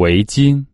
围巾。